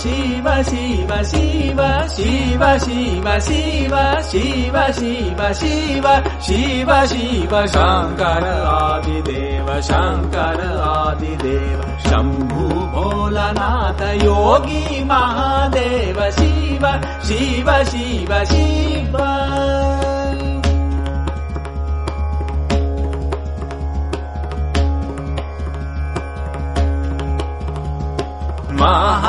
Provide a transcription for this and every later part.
शिव शिव शिव शिव शिव शिव शिव शिव शिव शिव शिव शङ्कर आदिदेव शङ्कर आदिदेव शम्भु भोलनाथ योगी महादेव शिव शिव शिव शिव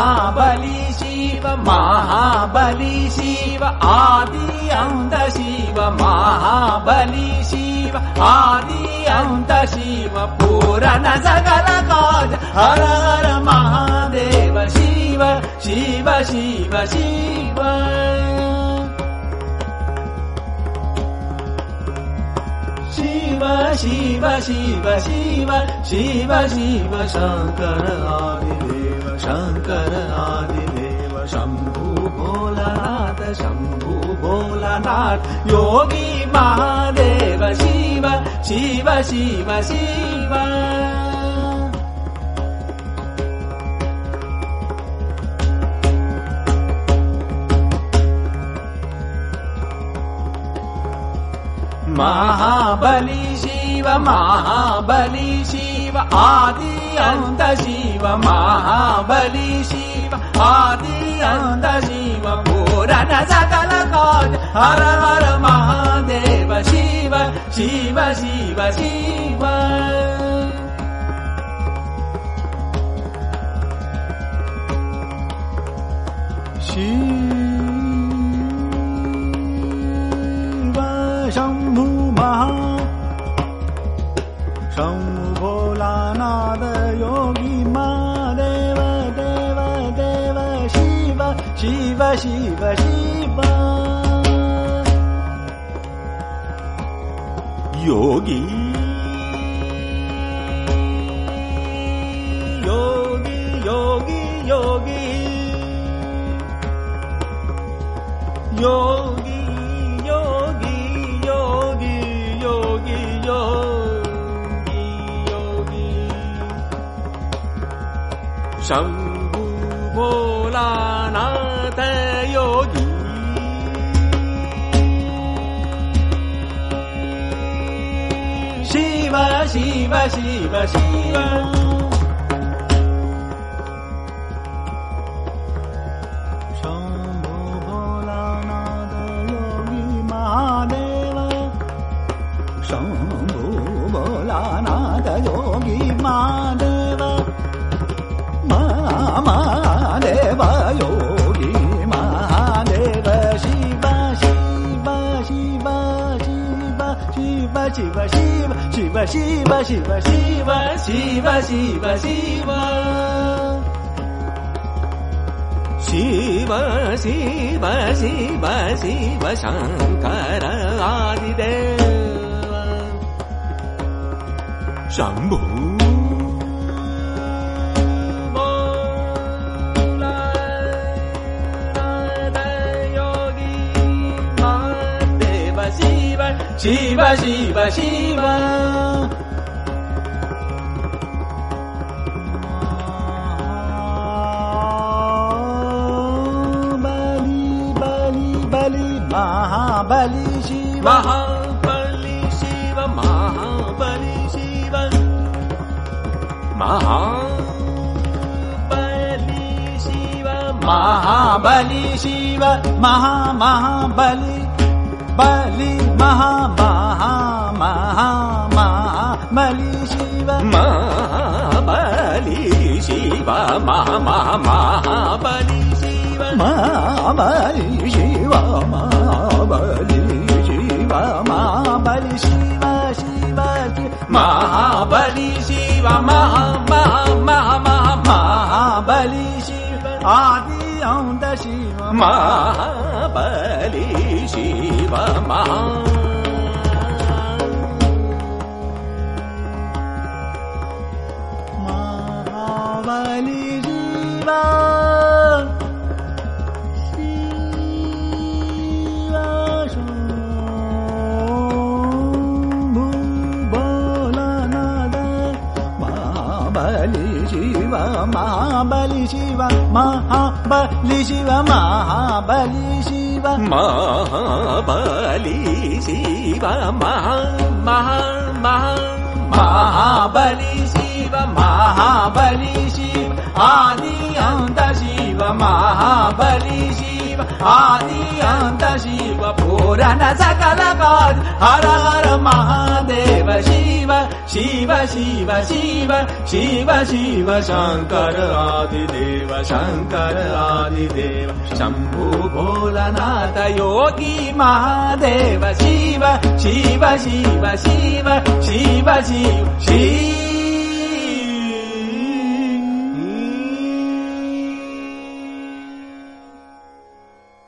महाबली शिव महाबली शिव आदि अन्त शिव महाबली शिव आदि अन्त शिव पूरण सकल काज हर हर महादेव शिव शिव शिव शिव। शिव शिव शिव शिव शिव शिव शङ्कर आदिदेव योगी महादेव शिव शिव शिव शिव। महाबली शिव महाबली शिव आदि अन्त शिव महाबली शिव आदि अन्त शिव सकल काज हर हर महादेव शिव शिव शिव शिव। शिव शम्भु महा शम्भु भोलानाद योगी मा देव देव देव शिव शिव शिव शिव योगी योगी योगी योगी योगी योगी योगी योगी योगी योगी शम्भु भोलानाथ 洗吧洗吧洗吧 शिव शिव शिव शिव शिव शिव शिव शिव शिव शिव शिव शिव शिव शिव आदिदेव शम्भु शिव शिव शिव। बलि बलि बलि महाबलि शिव। महाबलि शिव महाबलि शिव। महाबलि शिव महाबलि शिव। महा महाबलि ಬಲಿ ಮಹಾ ಮಹಾ ಮಹಾ ಮಹಾ ಬಲಿ ಶಿವ ಬಲಿ ಶಿವ ಮಹಾ ಮಹಾ ಮಹಾ ಬಲಿ ಶಿವ ಬಲಿ ಶಿವ ಬಲಿ ಶಿವ ಬಲಿ ಶಿವ ಶಿವ ಮಹಾಬಲಿ ಶಿವ ಮಹಾ ಮಹಾ ಮಹಾ ಮಹಾಬಲಿ ಶಿವ ಆದಿ ಔಂದ ಶಿವ ಮಹಾಬಲಿ ಶಿವ 玛哈马哈啊卖西拉嗦玛哈瓦卖荔枝马玛哈啊卖哈 महाबली शिव महाबली शिव महाबली शिव महाबली शिव महा महा महा महाबली शिव महाबली शिव आदि अन्त शिव पूरण सकल काज हर हर महादेव शिव शिव शिव शिव शिव शिव शङ्कर आदिदेव शङ्कर आदिदेव शम्भु भोलनाथ योगी महादेव शिव शिव शिव शिव शिव शिव शिव